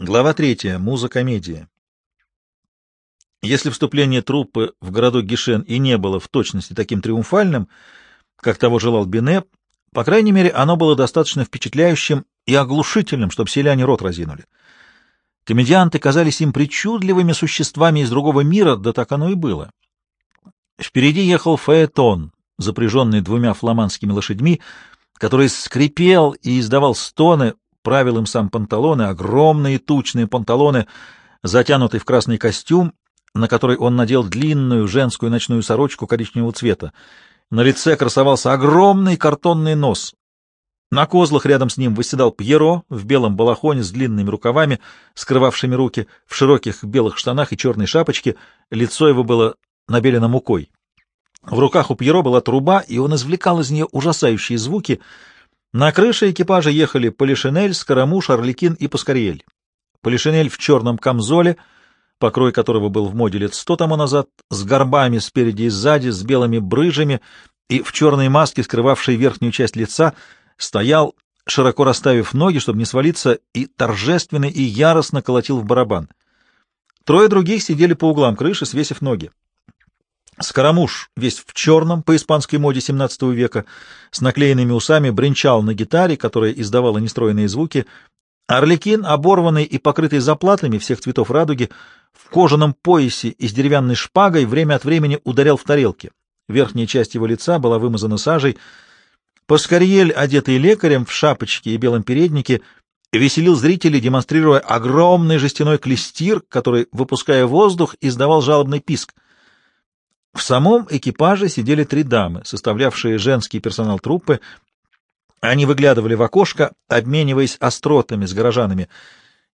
Глава третья. Муза-комедия. Если вступление труппы в городок Гишен и не было в точности таким триумфальным, как того желал Бене, по крайней мере, оно было достаточно впечатляющим и оглушительным, чтобы селяне рот разинули. Комедианты казались им причудливыми существами из другого мира, да так оно и было. Впереди ехал фаэтон, запряженный двумя фламандскими лошадьми, который скрипел и издавал стоны, правил им сам панталоны, огромные тучные панталоны, затянутый в красный костюм, на который он надел длинную женскую ночную сорочку коричневого цвета. На лице красовался огромный картонный нос. На козлах рядом с ним восседал Пьеро в белом балахоне с длинными рукавами, скрывавшими руки, в широких белых штанах и черной шапочке. Лицо его было набелено мукой. В руках у Пьеро была труба, и он извлекал из нее ужасающие звуки — на крыше экипажа ехали Полишинель, Скоромуш, Орликин и Паскариэль. Полишинель в черном камзоле, покрой которого был в моде лет сто тому назад, с горбами спереди и сзади, с белыми брыжами и в черной маске, скрывавшей верхнюю часть лица, стоял, широко расставив ноги, чтобы не свалиться, и торжественно и яростно колотил в барабан. Трое других сидели по углам крыши, свесив ноги. Скоромуш, весь в черном, по испанской моде XVII века, с наклеенными усами, бренчал на гитаре, которая издавала нестроенные звуки. Орликин, оборванный и покрытый заплатами всех цветов радуги, в кожаном поясе и с деревянной шпагой время от времени ударял в тарелки. Верхняя часть его лица была вымазана сажей. Паскарьель, одетый лекарем в шапочке и белом переднике, веселил зрителей, демонстрируя огромный жестяной клестир, который, выпуская воздух, издавал жалобный писк — в самом экипаже сидели три дамы, составлявшие женский персонал труппы. Они выглядывали в окошко, обмениваясь остротами с горожанами.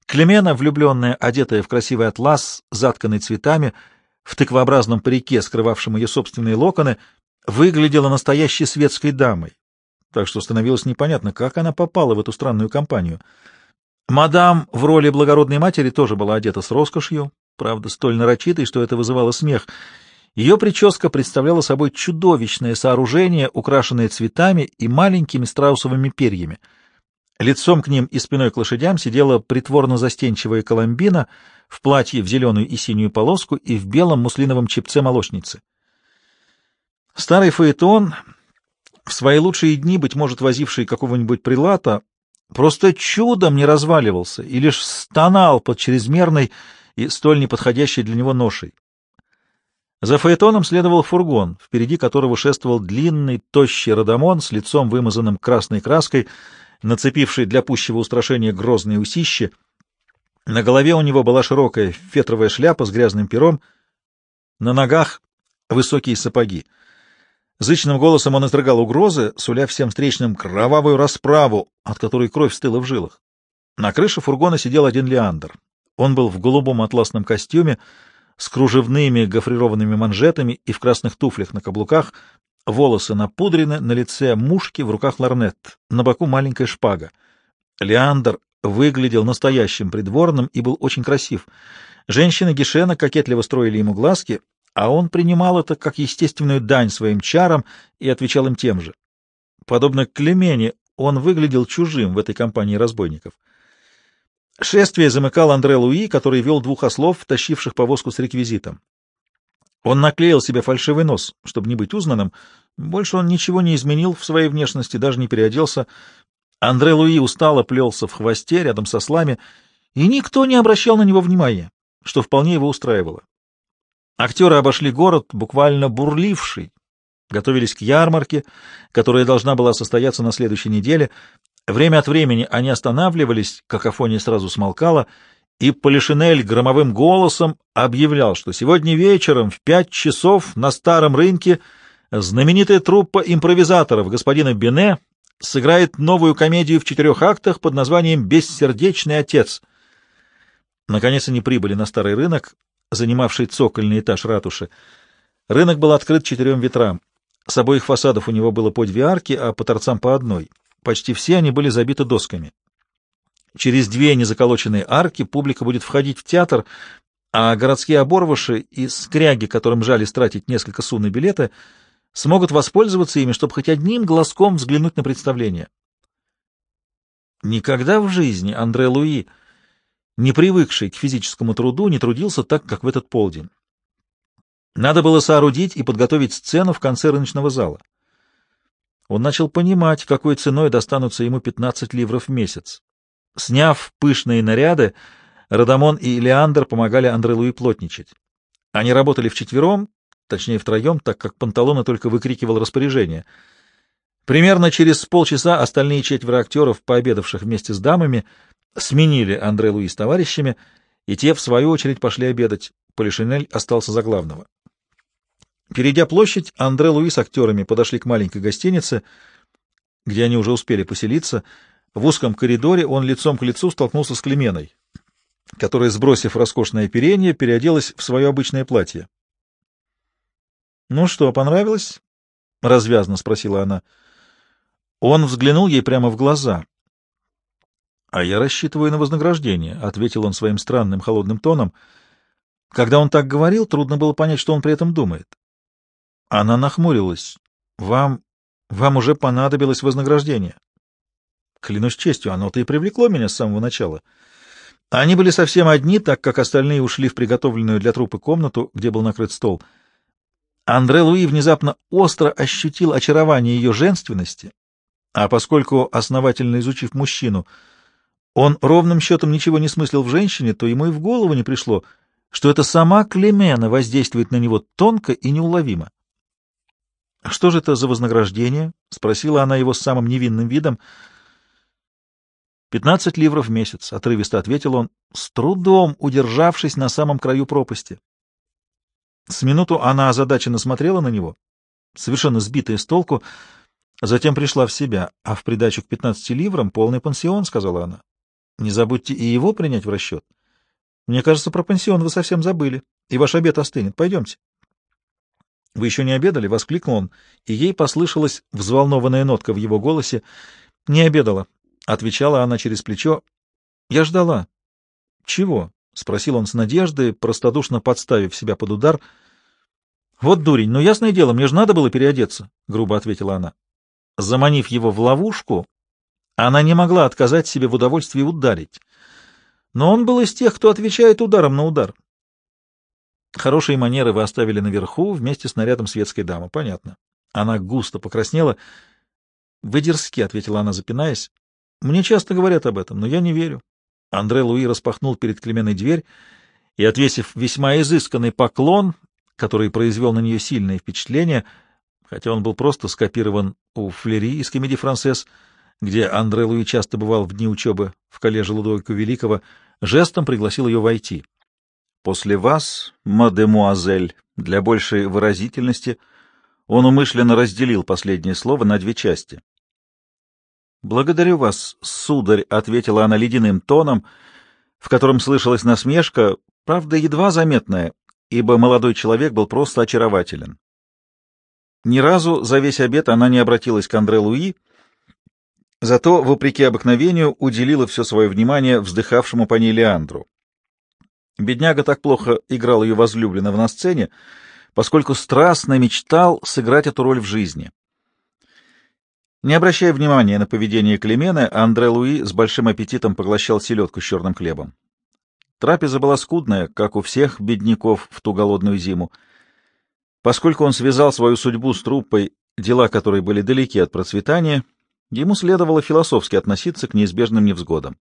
Клемена, влюбленная, одетая в красивый атлас, затканный цветами, в тыквообразном парике, скрывавшем ее собственные локоны, выглядела настоящей светской дамой, так что становилось непонятно, как она попала в эту странную компанию. Мадам в роли благородной матери тоже была одета с роскошью, правда, столь нарочитой, что это вызывало смех — ее прическа представляла собой чудовищное сооружение, украшенное цветами и маленькими страусовыми перьями. Лицом к ним и спиной к лошадям сидела притворно-застенчивая Коломбина в платье в зеленую и синюю полоску и в белом муслиновом чепце молочницы. Старый фаэтон, в свои лучшие дни, быть может, возивший какого-нибудь прилата, просто чудом не разваливался и лишь стонал под чрезмерной и столь неподходящей для него ношей. За фаэтоном следовал фургон, впереди которого шествовал длинный, тощий родомон с лицом вымазанным красной краской, нацепивший для пущего устрашения грозные усищи. На голове у него была широкая фетровая шляпа с грязным пером, на ногах высокие сапоги. Зычным голосом он изрыгал угрозы, суля всем встречным кровавую расправу, от которой кровь стыла в жилах. На крыше фургона сидел один Леандр. Он был в голубом атласном костюме, с кружевными гофрированными манжетами и в красных туфлях на каблуках, волосы напудрены, на лице мушки, в руках ларнет, на боку маленькая шпага. Леандр выглядел настоящим придворным и был очень красив. Женщины Гешена кокетливо строили ему глазки, а он принимал это как естественную дань своим чарам и отвечал им тем же. Подобно Клемене, он выглядел чужим в этой компании разбойников. Шествие замыкал Андре Луи, который вел двух ослов, тащивших повозку с реквизитом. Он наклеил себе фальшивый нос, чтобы не быть узнанным. Больше он ничего не изменил в своей внешности, даже не переоделся. Андре Луи устало плелся в хвосте рядом со слами, и никто не обращал на него внимания, что вполне его устраивало. Актеры обошли город, буквально бурливший, готовились к ярмарке, которая должна была состояться на следующей неделе. Время от времени они останавливались, какофония сразу смолкала, и Полишинель громовым голосом объявлял, что сегодня вечером в пять часов на старом рынке знаменитая труппа импровизаторов господина Бене сыграет новую комедию в четырех актах под названием «Бессердечный отец». Наконец они прибыли на старый рынок, занимавший цокольный этаж ратуши. Рынок был открыт четырем ветрам. С обоих фасадов у него было по две арки, а по торцам по одной — Почти все они были забиты досками. Через две незаколоченные арки публика будет входить в театр, а городские оборвыши и скряги, которым жали стратить несколько су на билеты, смогут воспользоваться ими, чтобы хоть одним глазком взглянуть на представление. Никогда в жизни Андре Луи не привыкший к физическому труду, не трудился так, как в этот полдень. Надо было соорудить и подготовить сцену в конце рыночного зала. Он начал понимать, какой ценой достанутся ему 15 ливров в месяц. Сняв пышные наряды, Радамон и Леандр помогали Андре Луи плотничать. Они работали вчетвером, точнее втроем, так как Панталона только выкрикивал распоряжение. Примерно через полчаса остальные четверо актеров, пообедавших вместе с дамами, сменили Андре Луи с товарищами, и те, в свою очередь, пошли обедать. Полишинель остался за главного. Перейдя площадь, Андре Луи с актерами подошли к маленькой гостинице, где они уже успели поселиться. В узком коридоре он лицом к лицу столкнулся с Клеменой, которая, сбросив роскошное оперение, переоделась в свое обычное платье. — Ну что, понравилось? — развязно спросила она. Он взглянул ей прямо в глаза. — А я рассчитываю на вознаграждение, — ответил он своим странным холодным тоном. Когда он так говорил, трудно было понять, что он при этом думает. Она нахмурилась. «Вам... вам уже понадобилось вознаграждение». Клянусь честью, оно-то и привлекло меня с самого начала. Они были совсем одни, так как остальные ушли в приготовленную для трупы комнату, где был накрыт стол. Андре Луи внезапно остро ощутил очарование ее женственности, а поскольку, основательно изучив мужчину, он ровным счетом ничего не смыслил в женщине, то ему и в голову не пришло, что это сама Клемена воздействует на него тонко и неуловимо. — Что же это за вознаграждение? — спросила она его с самым невинным видом. — Пятнадцать ливров в месяц, — отрывисто ответил он, с трудом удержавшись на самом краю пропасти. С минуту она озадаченно смотрела на него, совершенно сбитая с толку, затем пришла в себя, а в придачу к пятнадцати ливрам полный пансион, — сказала она. — Не забудьте и его принять в расчет. Мне кажется, про пансион вы совсем забыли, и ваш обед остынет. Пойдемте. — Вы еще не обедали? — воскликнул он, и ей послышалась взволнованная нотка в его голосе. — Не обедала, — отвечала она через плечо. — Я ждала. — Чего? — спросил он с надеждой, простодушно подставив себя под удар. — Вот дурень, ну ясное дело, мне же надо было переодеться, — грубо ответила она. Заманив его в ловушку, она не могла отказать себе в удовольствии ударить. Но он был из тех, кто отвечает ударом на удар. Хорошие манеры вы оставили наверху вместе с нарядом светской дамы. Понятно. Она густо покраснела. Вы дерзки, — ответила она, запинаясь. Мне часто говорят об этом, но я не верю. Андре Луи распахнул перед Клеменой дверь и, отвесив весьма изысканный поклон, который произвел на нее сильное впечатление, хотя он был просто скопирован у Флери из комедии «Францесс», где Андре Луи часто бывал в дни учебы в коллеже Лудовика Великого, жестом пригласил ее войти. После вас, мадемуазель, для большей выразительности, он умышленно разделил последнее слово на две части. «Благодарю вас, сударь», — ответила она ледяным тоном, в котором слышалась насмешка, правда, едва заметная, ибо молодой человек был просто очарователен. Ни разу за весь обед она не обратилась к Андре Луи, зато, вопреки обыкновению, уделила все свое внимание вздыхавшему по ней Леандру. Бедняга так плохо играл ее возлюбленного на сцене, поскольку страстно мечтал сыграть эту роль в жизни. Не обращая внимания на поведение Клемены, Андре Луи с большим аппетитом поглощал селедку с черным хлебом. Трапеза была скудная, как у всех бедняков в ту голодную зиму. Поскольку он связал свою судьбу с труппой, дела которой были далеки от процветания, ему следовало философски относиться к неизбежным невзгодам.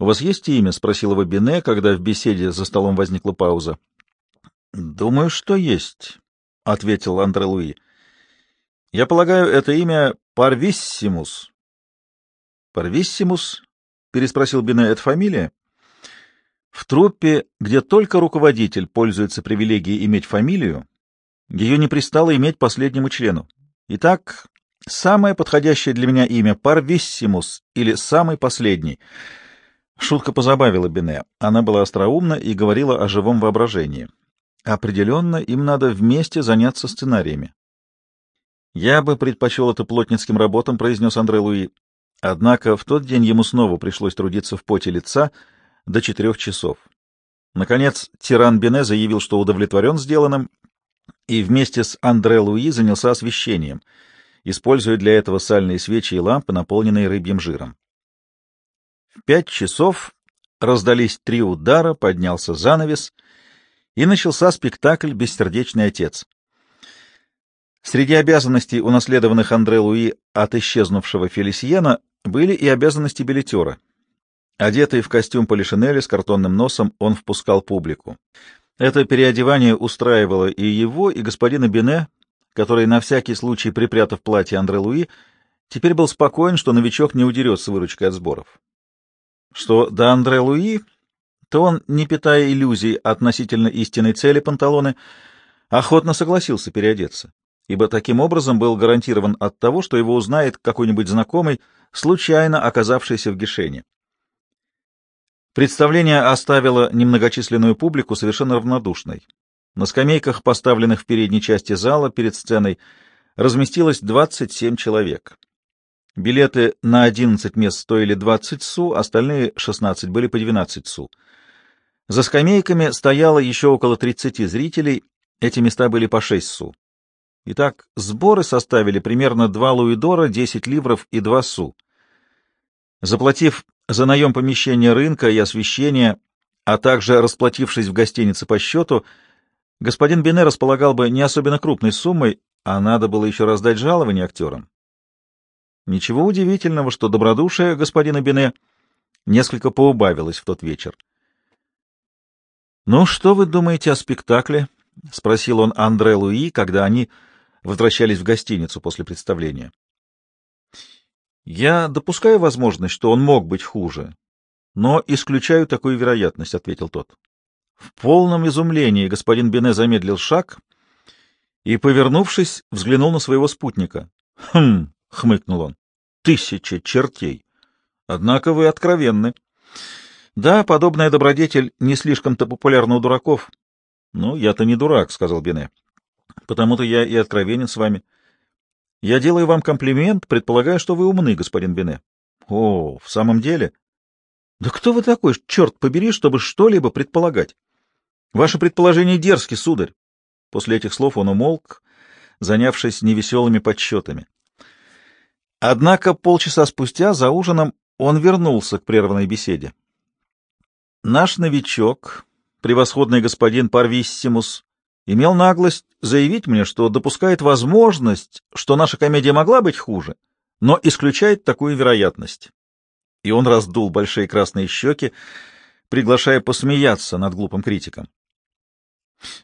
«У вас есть имя?» — спросил его Бине, когда в беседе за столом возникла пауза. «Думаю, что есть», — ответил Андре Луи. «Я полагаю, это имя Парвиссимус». «Парвиссимус?» — переспросил Бине. «Это фамилия?» В труппе, где только руководитель пользуется привилегией иметь фамилию, ее не пристало иметь последнему члену. Итак, самое подходящее для меня имя — Парвиссимус, или «самый последний». Шутка позабавила Бене. Она была остроумна и говорила о живом воображении. Определенно, им надо вместе заняться сценариями. «Я бы предпочел это плотницким работам», — произнес Андре Луи. Однако в тот день ему снова пришлось трудиться в поте лица до четырех часов. Наконец, тиран Бене заявил, что удовлетворен сделанным, и вместе с Андре Луи занялся освещением, используя для этого сальные свечи и лампы, наполненные рыбьим жиром. В пять часов раздались три удара, поднялся занавес, и начался спектакль «Бессердечный отец». Среди обязанностей, унаследованных Андре Луи от исчезнувшего Фелисиена, были и обязанности билетера. Одетый в костюм полишинеля с картонным носом, он впускал публику. Это переодевание устраивало и его, и господина Бине, который, на всякий случай припрятав платье Андре Луи, теперь был спокоен, что новичок не удерется выручкой от сборов. Что до Андре Луи, то он, не питая иллюзий относительно истинной цели панталоны, охотно согласился переодеться, ибо таким образом был гарантирован от того, что его узнает какой-нибудь знакомый, случайно оказавшийся в Гешене. Представление оставило немногочисленную публику совершенно равнодушной. На скамейках, поставленных в передней части зала перед сценой, разместилось 27 человек. Билеты на 11 мест стоили 20 су, остальные 16 были по 12 су. За скамейками стояло еще около 30 зрителей, эти места были по 6 су. Итак, сборы составили примерно 2 луидора, 10 ливров и 2 су. Заплатив за наем помещения рынка и освещения, а также расплатившись в гостинице по счету, господин Бене располагал бы не особенно крупной суммой, а надо было еще раздать жалование актерам. Ничего удивительного, что добродушие господина Бене несколько поубавилось в тот вечер. «Ну, что вы думаете о спектакле?» — спросил он Андре Луи, когда они возвращались в гостиницу после представления. «Я допускаю возможность, что он мог быть хуже, но исключаю такую вероятность», — ответил тот. В полном изумлении господин Бене замедлил шаг и, повернувшись, взглянул на своего спутника. «Хм!» — хмыкнул он. «Тысяча чертей! Однако вы откровенны. Да, подобная добродетель не слишком-то популярна у дураков. Ну, я-то не дурак», — сказал Бене. «Потому-то я и откровенен с вами». Я делаю вам комплимент, предполагая, что вы умны, господин Бене. О, в самом деле? Да кто вы такой, черт побери, чтобы что-либо предполагать? Ваше предположение дерзки, сударь. После этих слов он умолк, занявшись невеселыми подсчетами. Однако полчаса спустя, за ужином, он вернулся к прерванной беседе. Наш новичок, превосходный господин Парвиссимус, имел наглость заявить мне, что допускает возможность, что наша комедия могла быть хуже, но исключает такую вероятность. И он раздул большие красные щеки, приглашая посмеяться над глупым критиком.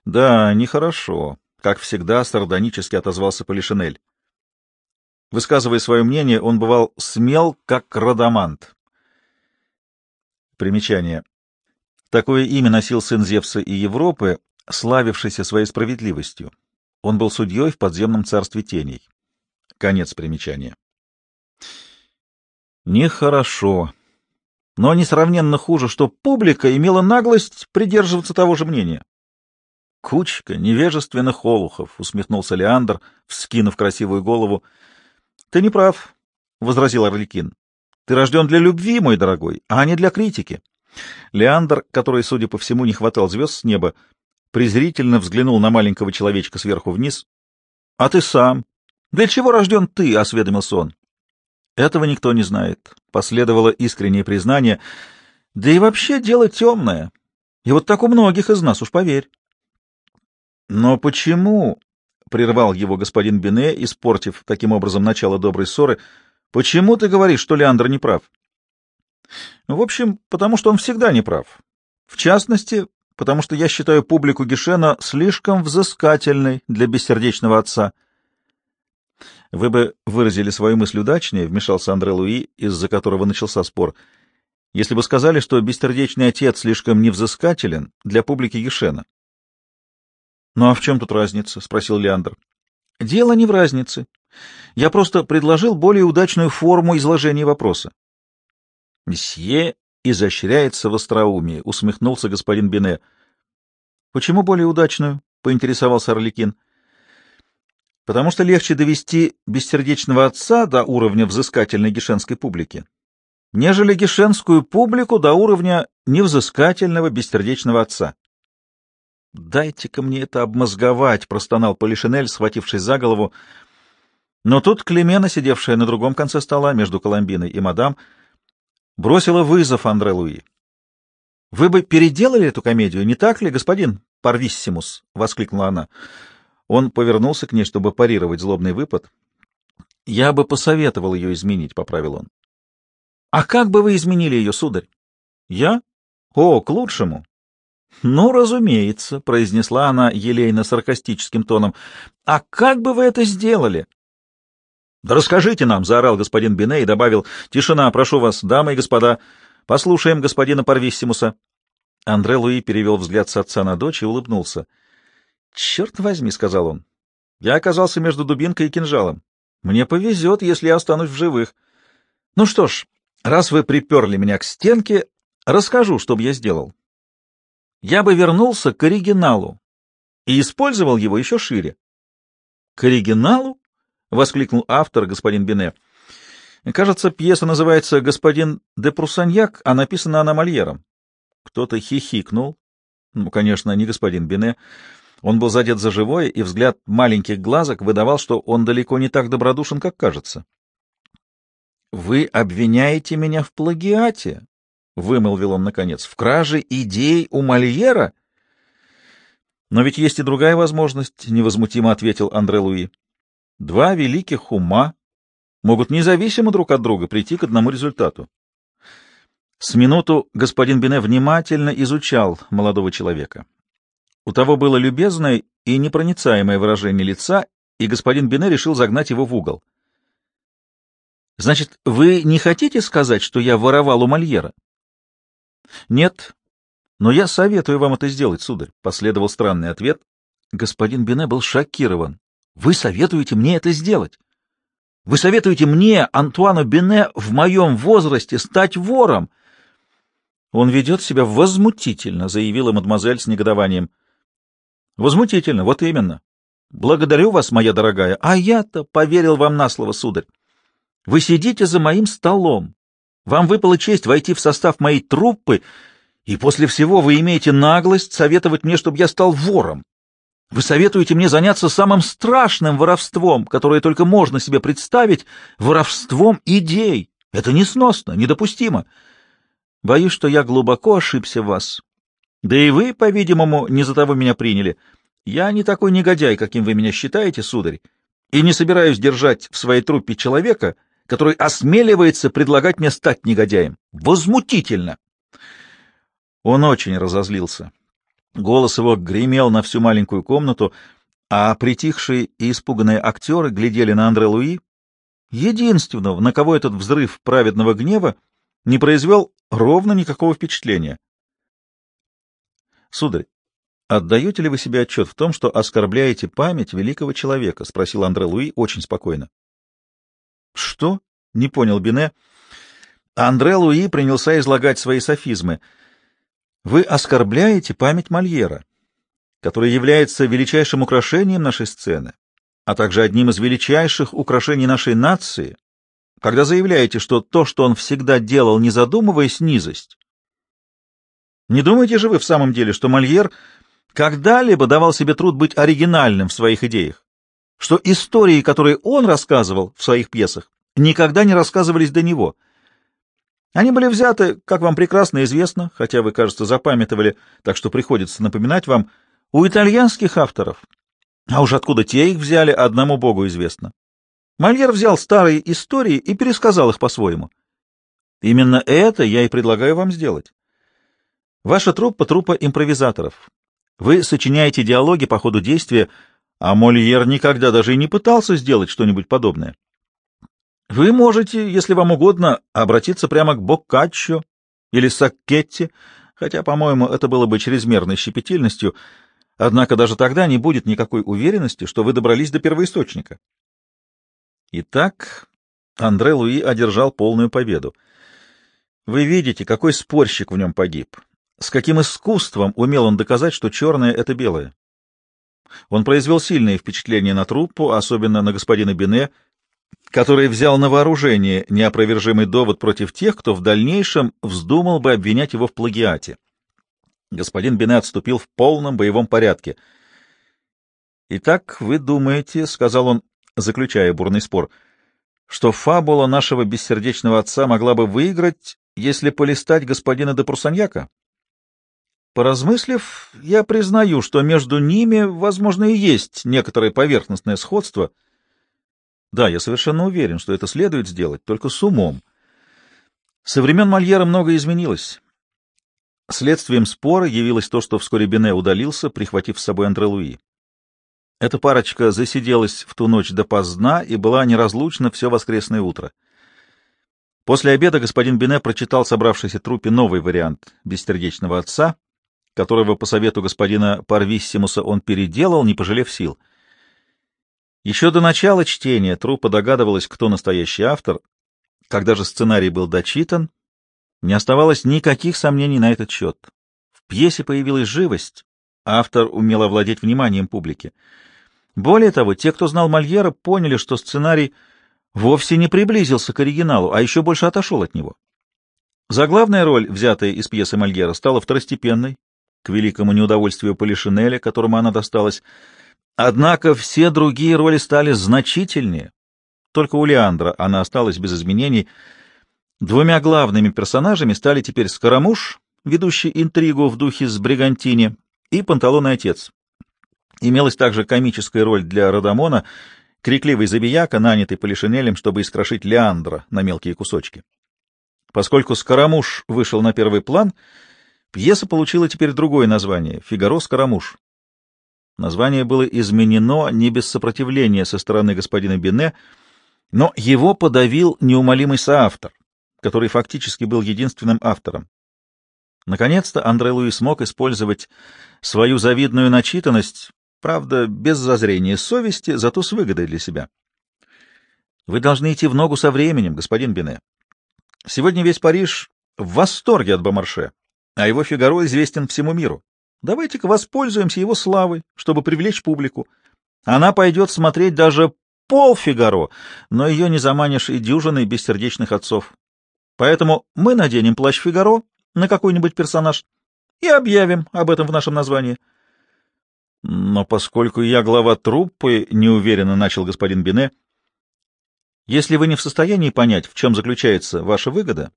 Да, нехорошо, как всегда сардонически отозвался Полишинель. Высказывая свое мнение, он бывал смел, как радамант. Примечание. Такое имя носил сын Зевса и Европы, славившийся своей справедливостью. Он был судьей в подземном царстве теней. Конец примечания. Нехорошо. Но несравненно хуже, что публика имела наглость придерживаться того же мнения. Кучка невежественных олухов, — усмехнулся Леандр, вскинув красивую голову. — Ты не прав, — возразил Орликин. — Ты рожден для любви, мой дорогой, а не для критики. Леандр, который, судя по всему, не хватал звезд с неба, презрительно взглянул на маленького человечка сверху вниз. — А ты сам? Для чего рожден ты? — осведомился он. — Этого никто не знает. Последовало искреннее признание. Да и вообще дело темное. И вот так у многих из нас, уж поверь. — Но почему? — прервал его господин Бине, испортив таким образом начало доброй ссоры. — Почему ты говоришь, что Леандр не прав? — В общем, потому что он всегда не прав. В частности, потому что я считаю публику Гешена слишком взыскательной для бессердечного отца. — Вы бы выразили свою мысль удачнее, — вмешался Андре Луи, из-за которого начался спор, — если бы сказали, что бессердечный отец слишком невзыскателен для публики Гешена. — Ну а в чем тут разница? — спросил Леандр. — Дело не в разнице. Я просто предложил более удачную форму изложения вопроса. — Месье изощряется в остроумии, — усмехнулся господин Бине. — Почему более удачную? — поинтересовался Орликин. — Потому что легче довести бессердечного отца до уровня взыскательной гешенской публики, нежели гешенскую публику до уровня невзыскательного бессердечного отца. — Дайте-ка мне это обмозговать, — простонал Полишинель, схватившись за голову. Но тут Клемена, сидевшая на другом конце стола между Коломбиной и мадам, — бросила вызов Андре Луи. «Вы бы переделали эту комедию, не так ли, господин Парвиссимус?» — воскликнула она. Он повернулся к ней, чтобы парировать злобный выпад. «Я бы посоветовал ее изменить», — поправил он. «А как бы вы изменили ее, сударь?» «Я? О, к лучшему». «Ну, разумеется», — произнесла она елейно-саркастическим тоном. «А как бы вы это сделали?» «Да расскажите нам!» — заорал господин Бине и добавил. «Тишина, прошу вас, дамы и господа. Послушаем господина Парвиссимуса». Андре Луи перевел взгляд с отца на дочь и улыбнулся. «Черт возьми!» — сказал он. «Я оказался между дубинкой и кинжалом. Мне повезет, если я останусь в живых. Ну что ж, раз вы приперли меня к стенке, расскажу, что бы я сделал. Я бы вернулся к оригиналу и использовал его еще шире». «К оригиналу?» — воскликнул автор, господин Бине. «Кажется, пьеса называется «Господин де Прусаньяк», а написана она Мольером». Кто-то хихикнул. Ну, конечно, не господин Бине. Он был задет за живое, и взгляд маленьких глазок выдавал, что он далеко не так добродушен, как кажется. «Вы обвиняете меня в плагиате?» — вымолвил он наконец. «В краже идей у Мольера?» «Но ведь есть и другая возможность», — невозмутимо ответил Андре Луи. Два великих ума могут независимо друг от друга прийти к одному результату. С минуту господин Бене внимательно изучал молодого человека. У того было любезное и непроницаемое выражение лица, и господин Бене решил загнать его в угол. — Значит, вы не хотите сказать, что я воровал у Мольера? — Нет, но я советую вам это сделать, сударь, — последовал странный ответ. Господин Бене был шокирован. Вы советуете мне это сделать? Вы советуете мне, Антуану Бене, в моем возрасте стать вором? Он ведет себя возмутительно, заявила мадемуазель с негодованием. Возмутительно, вот именно. Благодарю вас, моя дорогая, а я-то поверил вам на слово, сударь. Вы сидите за моим столом. Вам выпала честь войти в состав моей труппы, и после всего вы имеете наглость советовать мне, чтобы я стал вором. Вы советуете мне заняться самым страшным воровством, которое только можно себе представить, воровством идей. Это несносно, недопустимо. Боюсь, что я глубоко ошибся в вас. Да и вы, по-видимому, не за того меня приняли. Я не такой негодяй, каким вы меня считаете, сударь, и не собираюсь держать в своей труппе человека, который осмеливается предлагать мне стать негодяем. Возмутительно! Он очень разозлился. Голос его гремел на всю маленькую комнату, а притихшие и испуганные актеры глядели на Андре Луи, единственного, на кого этот взрыв праведного гнева не произвел ровно никакого впечатления. — Сударь, отдаете ли вы себе отчет в том, что оскорбляете память великого человека? — спросил Андре Луи очень спокойно. — Что? — не понял Бине. Андре Луи принялся излагать свои софизмы — вы оскорбляете память Мольера, который является величайшим украшением нашей сцены, а также одним из величайших украшений нашей нации, когда заявляете, что то, что он всегда делал, не задумываясь, низость. Не думаете же вы в самом деле, что Мольер когда-либо давал себе труд быть оригинальным в своих идеях? Что истории, которые он рассказывал в своих пьесах, никогда не рассказывались до него — они были взяты, как вам прекрасно известно, хотя вы, кажется, запамятовали, так что приходится напоминать вам, у итальянских авторов. А уж откуда те их взяли, одному богу известно. Мольер взял старые истории и пересказал их по-своему. Именно это я и предлагаю вам сделать. Ваша труппа — труппа импровизаторов. Вы сочиняете диалоги по ходу действия, а Мольер никогда даже и не пытался сделать что-нибудь подобное. Вы можете, если вам угодно, обратиться прямо к Боккаччо или Саккетти, хотя, по-моему, это было бы чрезмерной щепетильностью, однако даже тогда не будет никакой уверенности, что вы добрались до первоисточника. Итак, Андре Луи одержал полную победу. Вы видите, какой спорщик в нем погиб, с каким искусством умел он доказать, что черное — это белое. Он произвел сильное впечатление на труппу, особенно на господина Бине — который взял на вооружение неопровержимый довод против тех, кто в дальнейшем вздумал бы обвинять его в плагиате. Господин Бене отступил в полном боевом порядке. «Итак, вы думаете, — сказал он, заключая бурный спор, — что фабула нашего бессердечного отца могла бы выиграть, если полистать господина де Прусаньяка? Поразмыслив, я признаю, что между ними, возможно, и есть некоторое поверхностное сходство. Да, я совершенно уверен, что это следует сделать, только с умом. Со времен Мольера многое изменилось. Следствием спора явилось то, что вскоре Бене удалился, прихватив с собой Андре Луи. Эта парочка засиделась в ту ночь допоздна и была неразлучна все воскресное утро. После обеда господин Бене прочитал собравшейся трупе новый вариант «Бессердечного отца», которого по совету господина Парвиссимуса он переделал, не пожалев сил. Еще до начала чтения трупа догадывалась, кто настоящий автор. Когда же сценарий был дочитан, не оставалось никаких сомнений на этот счет. В пьесе появилась живость, автор умел овладеть вниманием публики. Более того, те, кто знал Мольера, поняли, что сценарий вовсе не приблизился к оригиналу, а еще больше отошел от него. Заглавная роль, взятая из пьесы Мольера, стала второстепенной, к великому неудовольствию Полишинеля, которому она досталась. Однако все другие роли стали значительнее. Только у Леандра она осталась без изменений. Двумя главными персонажами стали теперь Скоромуш, ведущий интригу в духе с Бригантини, и Панталон и отец. Имелась также комическая роль для Радамона, крикливый забияка, нанятый Полишинелем, чтобы искрошить Леандра на мелкие кусочки. Поскольку Скоромуш вышел на первый план — Пьеса получила теперь другое название — «Фигаро Скоромуш». Название было изменено не без сопротивления со стороны господина Бене, но его подавил неумолимый соавтор, который фактически был единственным автором. Наконец-то Андре Луи смог использовать свою завидную начитанность, правда, без зазрения совести, зато с выгодой для себя. Вы должны идти в ногу со временем, господин Бене. Сегодня весь Париж в восторге от Бомарше а его Фигаро известен всему миру. Давайте-ка воспользуемся его славой, чтобы привлечь публику. Она пойдет смотреть даже пол Фигаро, но ее не заманишь и дюжиной бессердечных отцов. Поэтому мы наденем плащ Фигаро на какой-нибудь персонаж и объявим об этом в нашем названии. Но поскольку я глава труппы, неуверенно начал господин Бине, если вы не в состоянии понять, в чем заключается ваша выгода,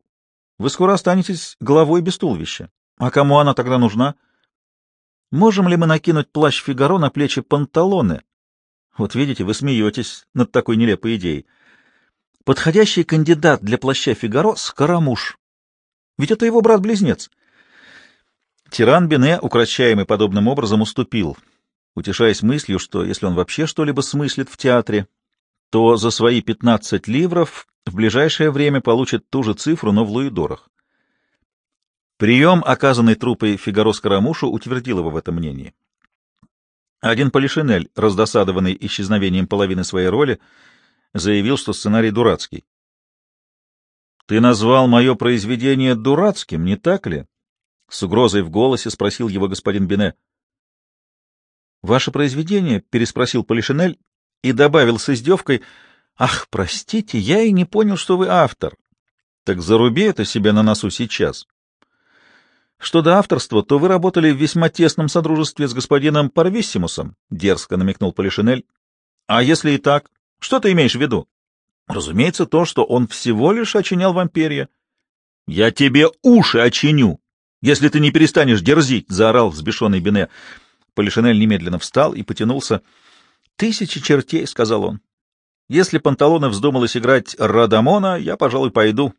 вы скоро останетесь главой без туловища. А кому она тогда нужна? Можем ли мы накинуть плащ Фигаро на плечи панталоны? Вот видите, вы смеетесь над такой нелепой идеей. Подходящий кандидат для плаща Фигаро — Скоромуш. Ведь это его брат-близнец. Тиран Бене, укращаемый подобным образом, уступил, утешаясь мыслью, что если он вообще что-либо смыслит в театре, то за свои пятнадцать ливров в ближайшее время получит ту же цифру, но в луидорах. Прием, оказанный трупой Фигаро Скоромушу, утвердил его в этом мнении. Один Полишинель, раздосадованный исчезновением половины своей роли, заявил, что сценарий дурацкий. «Ты назвал мое произведение дурацким, не так ли?» С угрозой в голосе спросил его господин Бине. «Ваше произведение?» — переспросил Полишинель и добавил с издевкой — Ах, простите, я и не понял, что вы автор. Так заруби это себе на носу сейчас. Что до авторства, то вы работали в весьма тесном содружестве с господином Парвиссимусом, — дерзко намекнул Полишинель. А если и так, что ты имеешь в виду? Разумеется, то, что он всего лишь очинял вам перья. Я тебе уши очиню, если ты не перестанешь дерзить, — заорал взбешенный Бене. Полишинель немедленно встал и потянулся. — Тысячи чертей, — сказал он. Если Панталоне вздумалось играть Радамона, я, пожалуй, пойду.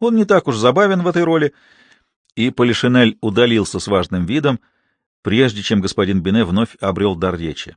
Он не так уж забавен в этой роли. И Полишинель удалился с важным видом, прежде чем господин Бине вновь обрел дар речи.